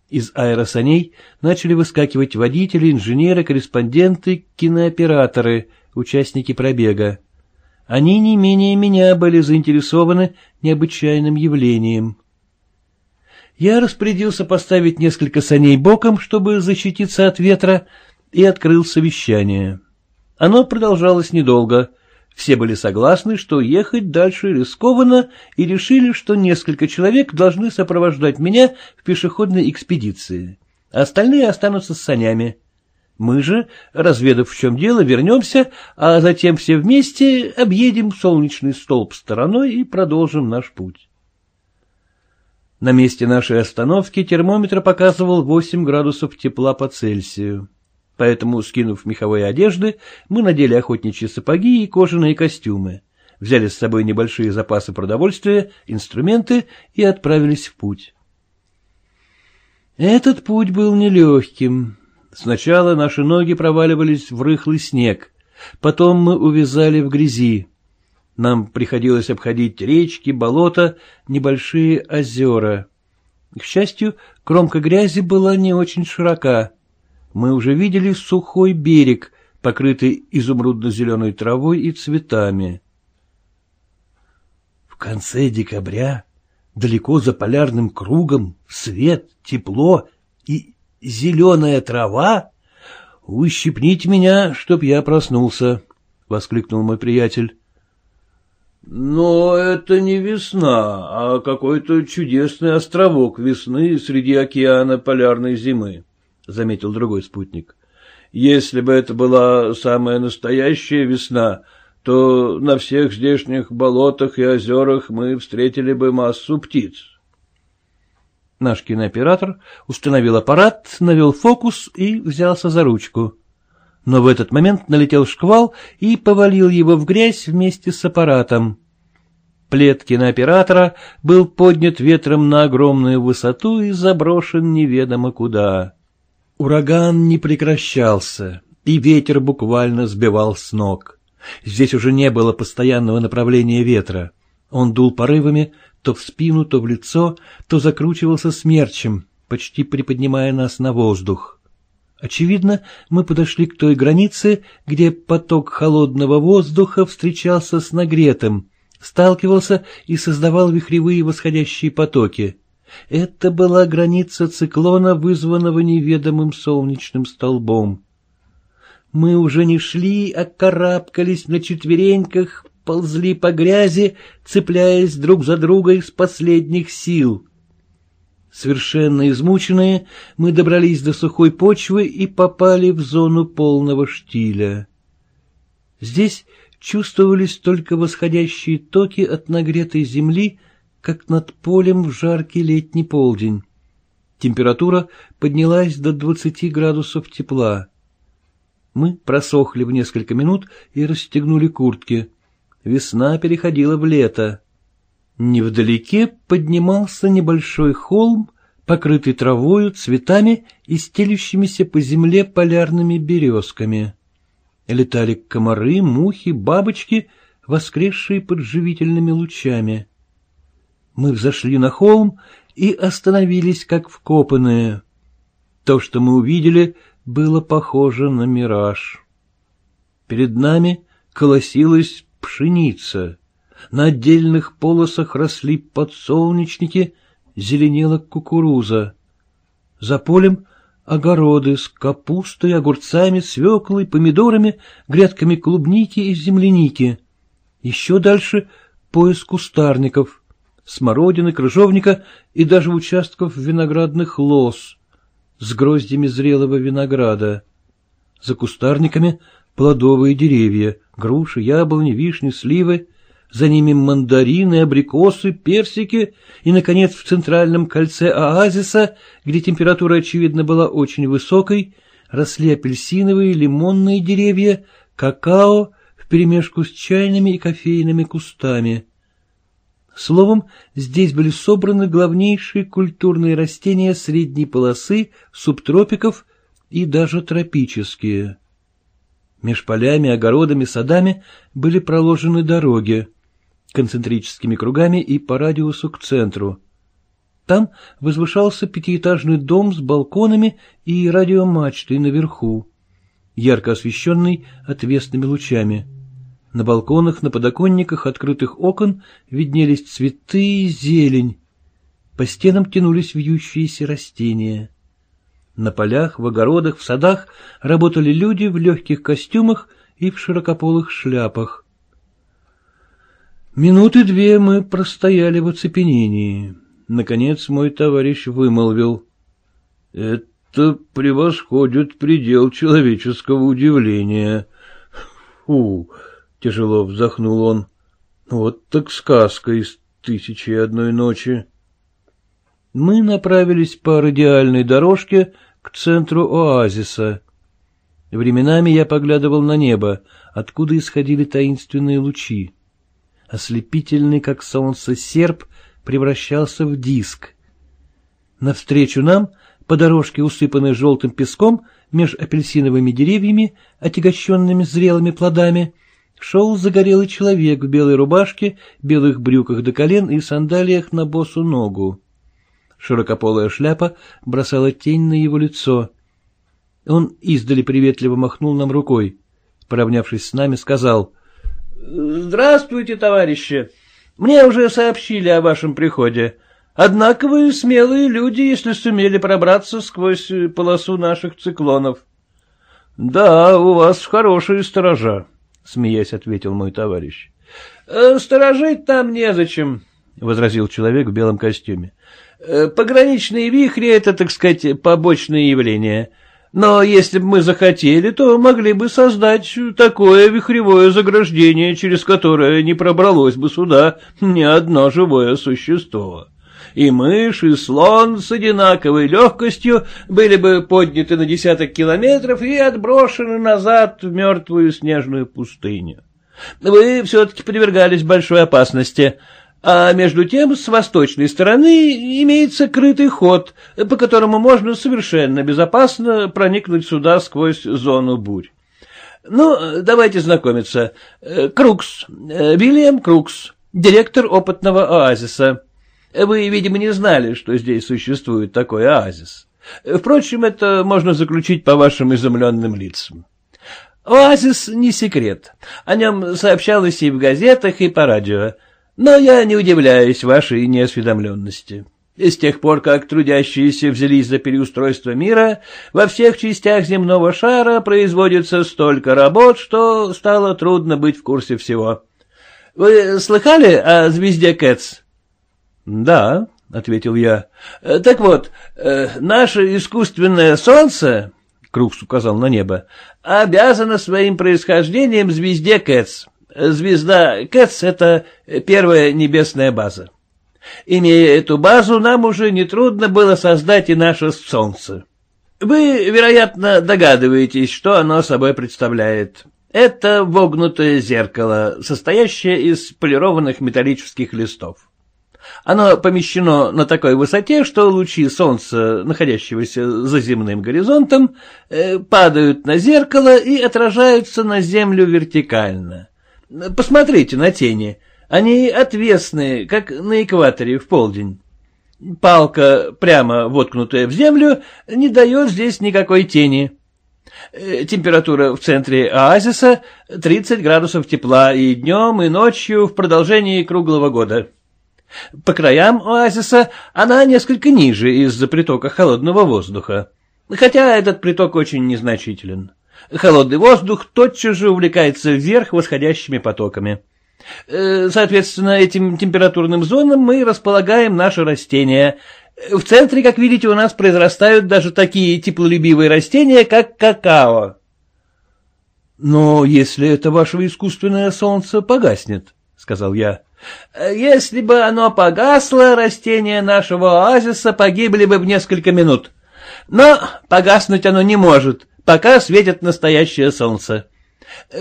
Из аэросаней начали выскакивать водители, инженеры, корреспонденты, кинооператоры, участники пробега. Они не менее меня были заинтересованы необычайным явлением. Я распорядился поставить несколько саней боком, чтобы защититься от ветра, и открыл совещание. Оно продолжалось недолго. Все были согласны, что ехать дальше рискованно, и решили, что несколько человек должны сопровождать меня в пешеходной экспедиции. Остальные останутся с санями. Мы же, разведав в чем дело, вернемся, а затем все вместе объедем солнечный столб стороной и продолжим наш путь. На месте нашей остановки термометр показывал 8 градусов тепла по Цельсию. Поэтому, скинув меховые одежды, мы надели охотничьи сапоги и кожаные костюмы, взяли с собой небольшие запасы продовольствия, инструменты и отправились в путь. Этот путь был нелегким. Сначала наши ноги проваливались в рыхлый снег, потом мы увязали в грязи. Нам приходилось обходить речки, болота, небольшие озера. К счастью, кромка грязи была не очень широка мы уже видели сухой берег, покрытый изумрудно-зеленой травой и цветами. В конце декабря, далеко за полярным кругом, свет, тепло и зеленая трава? Ущипните меня, чтоб я проснулся, — воскликнул мой приятель. — Но это не весна, а какой-то чудесный островок весны среди океана полярной зимы. — заметил другой спутник. — Если бы это была самая настоящая весна, то на всех здешних болотах и озерах мы встретили бы массу птиц. Наш кинооператор установил аппарат, навел фокус и взялся за ручку. Но в этот момент налетел шквал и повалил его в грязь вместе с аппаратом. Плед кинооператора был поднят ветром на огромную высоту и заброшен неведомо куда. Ураган не прекращался, и ветер буквально сбивал с ног. Здесь уже не было постоянного направления ветра. Он дул порывами то в спину, то в лицо, то закручивался смерчем, почти приподнимая нас на воздух. Очевидно, мы подошли к той границе, где поток холодного воздуха встречался с нагретым, сталкивался и создавал вихревые восходящие потоки. Это была граница циклона, вызванного неведомым солнечным столбом. Мы уже не шли, а карабкались на четвереньках, ползли по грязи, цепляясь друг за друга из последних сил. Совершенно измученные, мы добрались до сухой почвы и попали в зону полного штиля. Здесь чувствовались только восходящие токи от нагретой земли, как над полем в жаркий летний полдень. Температура поднялась до двадцати градусов тепла. Мы просохли в несколько минут и расстегнули куртки. Весна переходила в лето. Невдалеке поднимался небольшой холм, покрытый травою, цветами и стелющимися по земле полярными березками. Летали комары, мухи, бабочки, воскресшие под живительными лучами. Мы взошли на холм и остановились, как вкопанные. То, что мы увидели, было похоже на мираж. Перед нами колосилась пшеница. На отдельных полосах росли подсолнечники, зеленела кукуруза. За полем огороды с капустой, огурцами, свеклой, помидорами, грядками клубники и земляники. Еще дальше пояс кустарников, смородины, крыжовника и даже участков виноградных лоз с гроздями зрелого винограда. За кустарниками плодовые деревья, груши, яблони, вишни, сливы, за ними мандарины, абрикосы, персики и, наконец, в центральном кольце оазиса, где температура, очевидно, была очень высокой, росли апельсиновые, лимонные деревья, какао вперемешку с чайными и кофейными кустами. Словом, здесь были собраны главнейшие культурные растения средней полосы, субтропиков и даже тропические. Меж полями, огородами, садами были проложены дороги концентрическими кругами и по радиусу к центру. Там возвышался пятиэтажный дом с балконами и радиомачтой наверху, ярко освещенный отвесными лучами. На балконах, на подоконниках открытых окон виднелись цветы и зелень. По стенам тянулись вьющиеся растения. На полях, в огородах, в садах работали люди в легких костюмах и в широкополых шляпах. Минуты две мы простояли в оцепенении. Наконец мой товарищ вымолвил. — Это превосходит предел человеческого удивления. Фу! — тяжело вздохнул он. — Вот так сказка из «Тысячи и одной ночи». Мы направились по радиальной дорожке к центру оазиса. Временами я поглядывал на небо, откуда исходили таинственные лучи ослепительный, как солнце, серп превращался в диск. Навстречу нам, по дорожке, усыпанной желтым песком, меж апельсиновыми деревьями, отягощенными зрелыми плодами, шел загорелый человек в белой рубашке, белых брюках до колен и сандалиях на босу ногу. Широкополая шляпа бросала тень на его лицо. Он издали приветливо махнул нам рукой. Поравнявшись с нами, сказал Здравствуйте, товарищи. Мне уже сообщили о вашем приходе. Однако вы смелые люди, если сумели пробраться сквозь полосу наших циклонов. — Да, у вас хорошие сторожа, — смеясь ответил мой товарищ. «Э, — Сторожить там незачем, — возразил человек в белом костюме. «Э, — Пограничные вихри — это, так сказать, побочные явления. Но если бы мы захотели, то могли бы создать такое вихревое заграждение, через которое не пробралось бы сюда ни одно живое существо. И мышь, и слон с одинаковой легкостью были бы подняты на десяток километров и отброшены назад в мертвую снежную пустыню. Вы все-таки подвергались большой опасности — а между тем с восточной стороны имеется крытый ход, по которому можно совершенно безопасно проникнуть сюда сквозь зону бурь. Ну, давайте знакомиться. Крукс, Вильям Крукс, директор опытного оазиса. Вы, видимо, не знали, что здесь существует такой оазис. Впрочем, это можно заключить по вашим изумленным лицам. Оазис не секрет. О нем сообщалось и в газетах, и по радио. Но я не удивляюсь вашей неосведомленности. С тех пор, как трудящиеся взялись за переустройство мира, во всех частях земного шара производится столько работ, что стало трудно быть в курсе всего. Вы слыхали о звезде Кэтс? — Да, — ответил я. — Так вот, э, наше искусственное солнце, — Крукс указал на небо, — обязано своим происхождением звезде Кэтс. Звезда Кэтс — это первая небесная база. Имея эту базу, нам уже нетрудно было создать и наше Солнце. Вы, вероятно, догадываетесь, что оно собой представляет. Это вогнутое зеркало, состоящее из полированных металлических листов. Оно помещено на такой высоте, что лучи солнца, находящегося за земным горизонтом, э, падают на зеркало и отражаются на землю вертикально. Посмотрите на тени. Они отвесные, как на экваторе в полдень. Палка, прямо воткнутая в землю, не дает здесь никакой тени. Э, температура в центре оазиса 30 градусов тепла и днем, и ночью в продолжении круглого года. По краям оазиса она несколько ниже из-за притока холодного воздуха, хотя этот приток очень незначителен. Холодный воздух тотчас же увлекается вверх восходящими потоками. Э, соответственно, этим температурным зонам мы располагаем наши растения. В центре, как видите, у нас произрастают даже такие теплолюбивые растения, как какао. Но если это ваше искусственное солнце погаснет, — сказал я. Если бы оно погасло, растения нашего оазиса погибли бы в несколько минут. Но погаснуть оно не может, пока светит настоящее солнце.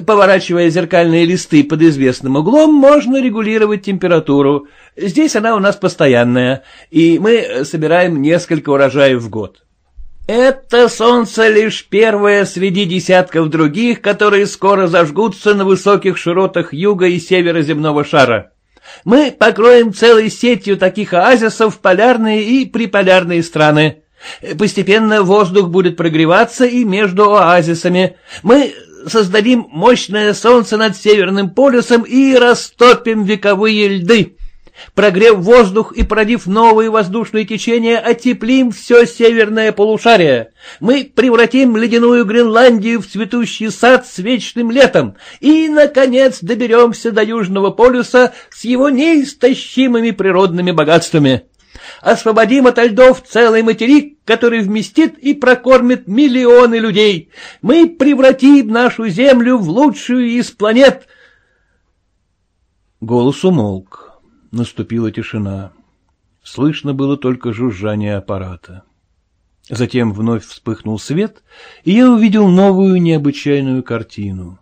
Поворачивая зеркальные листы под известным углом, можно регулировать температуру. Здесь она у нас постоянная, и мы собираем несколько урожаев в год. Это солнце лишь первое среди десятков других, которые скоро зажгутся на высоких широтах юга и севера земного шара. Мы покроем целой сетью таких оазисов полярные и приполярные страны. Постепенно воздух будет прогреваться и между оазисами. Мы создадим мощное солнце над Северным полюсом и растопим вековые льды. Прогрев воздух и породив новые воздушные течения, отеплим все северное полушарие. Мы превратим ледяную Гренландию в цветущий сад с вечным летом и, наконец, доберемся до Южного полюса с его неистощимыми природными богатствами. Освободим от льдов целый материк, который вместит и прокормит миллионы людей. Мы превратим нашу Землю в лучшую из планет. Голос умолк. Наступила тишина. Слышно было только жужжание аппарата. Затем вновь вспыхнул свет, и я увидел новую необычайную картину.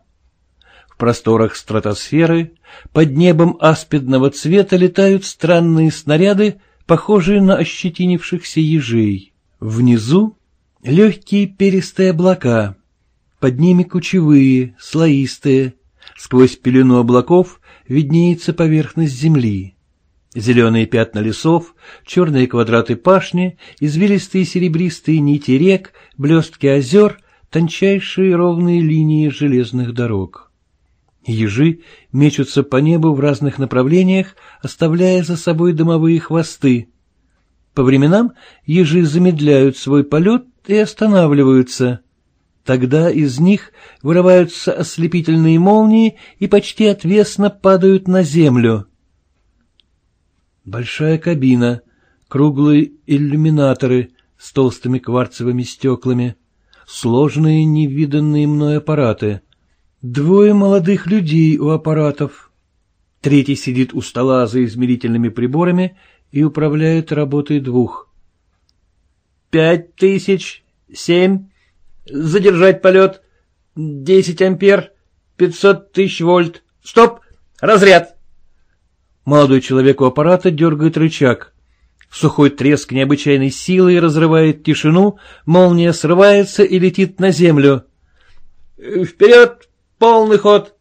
В просторах стратосферы под небом аспидного цвета летают странные снаряды, похожие на ощетинившихся ежей. Внизу легкие перистые облака, под ними кучевые, слоистые, сквозь пелену облаков виднеется поверхность земли. Зеленые пятна лесов, черные квадраты пашни, извилистые серебристые нити рек, блестки озер, тончайшие ровные линии железных дорог. Ежи мечутся по небу в разных направлениях, оставляя за собой дымовые хвосты. По временам ежи замедляют свой полет и останавливаются. Тогда из них вырываются ослепительные молнии и почти отвесно падают на землю. Большая кабина, круглые иллюминаторы с толстыми кварцевыми стеклами, сложные невиданные мной аппараты, двое молодых людей у аппаратов. Третий сидит у стола за измерительными приборами и управляет работой двух. «Пять тысяч, семь, задержать полет, десять ампер, пятьсот тысяч вольт, стоп, разряд!» Молодой человек у аппарата дергает рычаг. Сухой треск необычайной силой разрывает тишину, молния срывается и летит на землю. «Вперед! Полный ход!»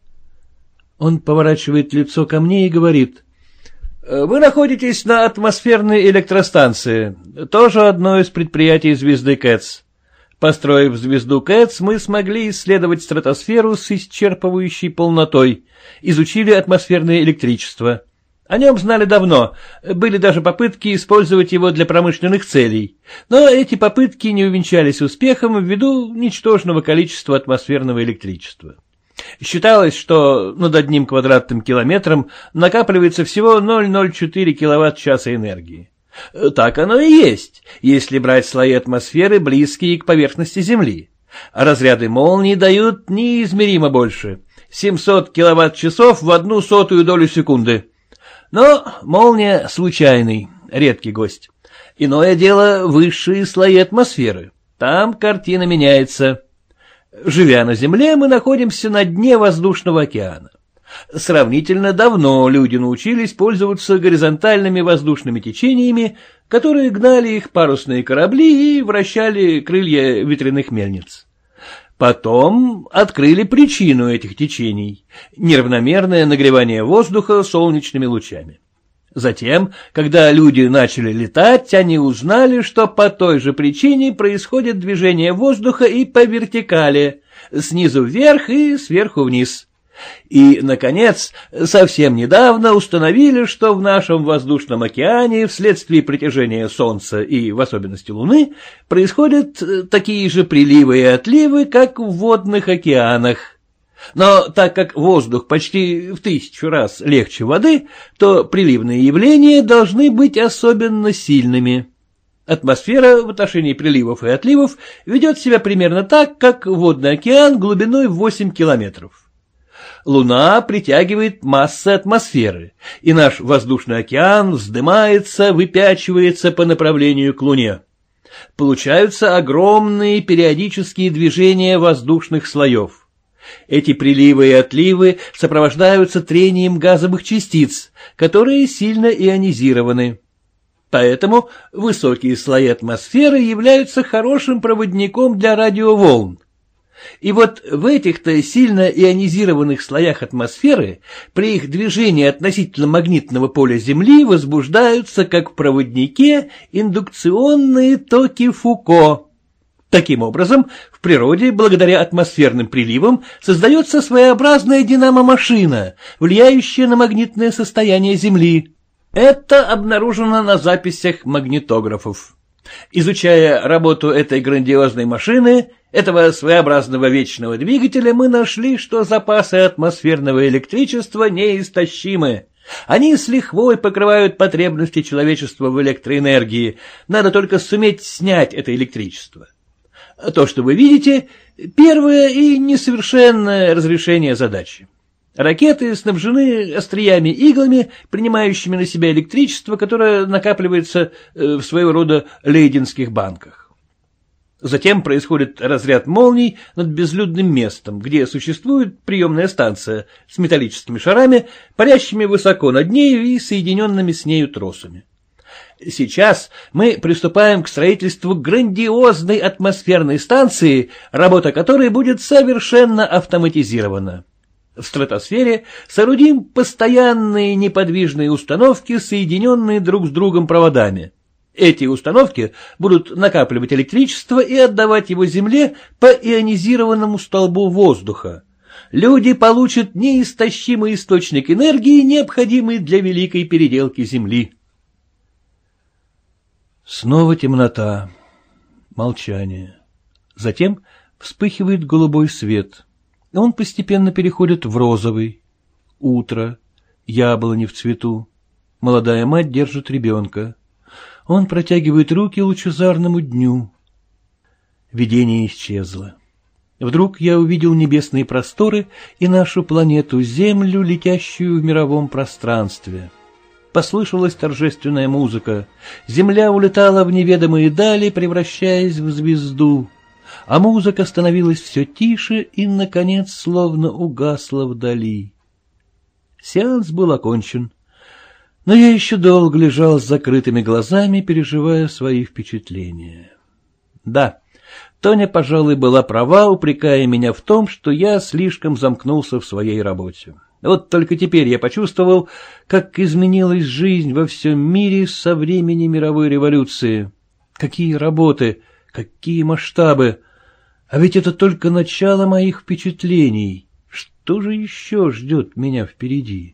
Он поворачивает лицо ко мне и говорит. «Вы находитесь на атмосферной электростанции, тоже одно из предприятий звезды Кэтс. Построив звезду Кэтс, мы смогли исследовать стратосферу с исчерпывающей полнотой, изучили атмосферное электричество». О нем знали давно, были даже попытки использовать его для промышленных целей, но эти попытки не увенчались успехом ввиду ничтожного количества атмосферного электричества. Считалось, что над одним квадратным километром накапливается всего 0,04 киловатт-часа энергии. Так оно и есть, если брать слои атмосферы, близкие к поверхности Земли. разряды молний дают неизмеримо больше – 700 киловатт-часов в одну сотую долю секунды. Но молния случайный, редкий гость. Иное дело высшие слои атмосферы. Там картина меняется. Живя на Земле, мы находимся на дне воздушного океана. Сравнительно давно люди научились пользоваться горизонтальными воздушными течениями, которые гнали их парусные корабли и вращали крылья ветряных мельниц. Потом открыли причину этих течений – неравномерное нагревание воздуха солнечными лучами. Затем, когда люди начали летать, они узнали, что по той же причине происходит движение воздуха и по вертикали, снизу вверх и сверху вниз. И, наконец, совсем недавно установили, что в нашем воздушном океане вследствие притяжения Солнца и в особенности Луны происходят э, такие же приливы и отливы, как в водных океанах. Но так как воздух почти в тысячу раз легче воды, то приливные явления должны быть особенно сильными. Атмосфера в отношении приливов и отливов ведет себя примерно так, как водный океан глубиной в 8 километров. Луна притягивает массы атмосферы, и наш воздушный океан вздымается, выпячивается по направлению к Луне. Получаются огромные периодические движения воздушных слоев. Эти приливы и отливы сопровождаются трением газовых частиц, которые сильно ионизированы. Поэтому высокие слои атмосферы являются хорошим проводником для радиоволн, и вот в этих-то сильно ионизированных слоях атмосферы при их движении относительно магнитного поля Земли возбуждаются, как в проводнике, индукционные токи Фуко. Таким образом, природе, благодаря атмосферным приливам, создается своеобразная динамо-машина, влияющая на магнитное состояние Земли. Это обнаружено на записях магнитографов. Изучая работу этой грандиозной машины, этого своеобразного вечного двигателя, мы нашли, что запасы атмосферного электричества неистощимы. Они с лихвой покрывают потребности человечества в электроэнергии, надо только суметь снять это электричество. То, что вы видите, первое и несовершенное разрешение задачи. Ракеты снабжены остриями-иглами, принимающими на себя электричество, которое накапливается э, в своего рода лейденских банках. Затем происходит разряд молний над безлюдным местом, где существует приемная станция с металлическими шарами, парящими высоко над нею и соединенными с нею тросами. Сейчас мы приступаем к строительству грандиозной атмосферной станции, работа которой будет совершенно автоматизирована. В стратосфере соорудим постоянные неподвижные установки, соединенные друг с другом проводами. Эти установки будут накапливать электричество и отдавать его Земле по ионизированному столбу воздуха. Люди получат неистощимый источник энергии, необходимый для великой переделки Земли. Снова темнота, молчание. Затем вспыхивает голубой свет. Он постепенно переходит в розовый. Утро, яблони в цвету. Молодая мать держит ребенка. Он протягивает руки лучезарному дню. Видение исчезло. Вдруг я увидел небесные просторы и нашу планету Землю, летящую в мировом пространстве. Послышалась торжественная музыка. Земля улетала в неведомые дали, превращаясь в звезду а музыка становилась все тише и, наконец, словно угасла вдали. Сеанс был окончен, но я еще долго лежал с закрытыми глазами, переживая свои впечатления. Да, Тоня, пожалуй, была права, упрекая меня в том, что я слишком замкнулся в своей работе. Вот только теперь я почувствовал, как изменилась жизнь во всем мире со времени мировой революции. Какие работы, какие масштабы! А ведь это только начало моих впечатлений. Что же еще ждет меня впереди?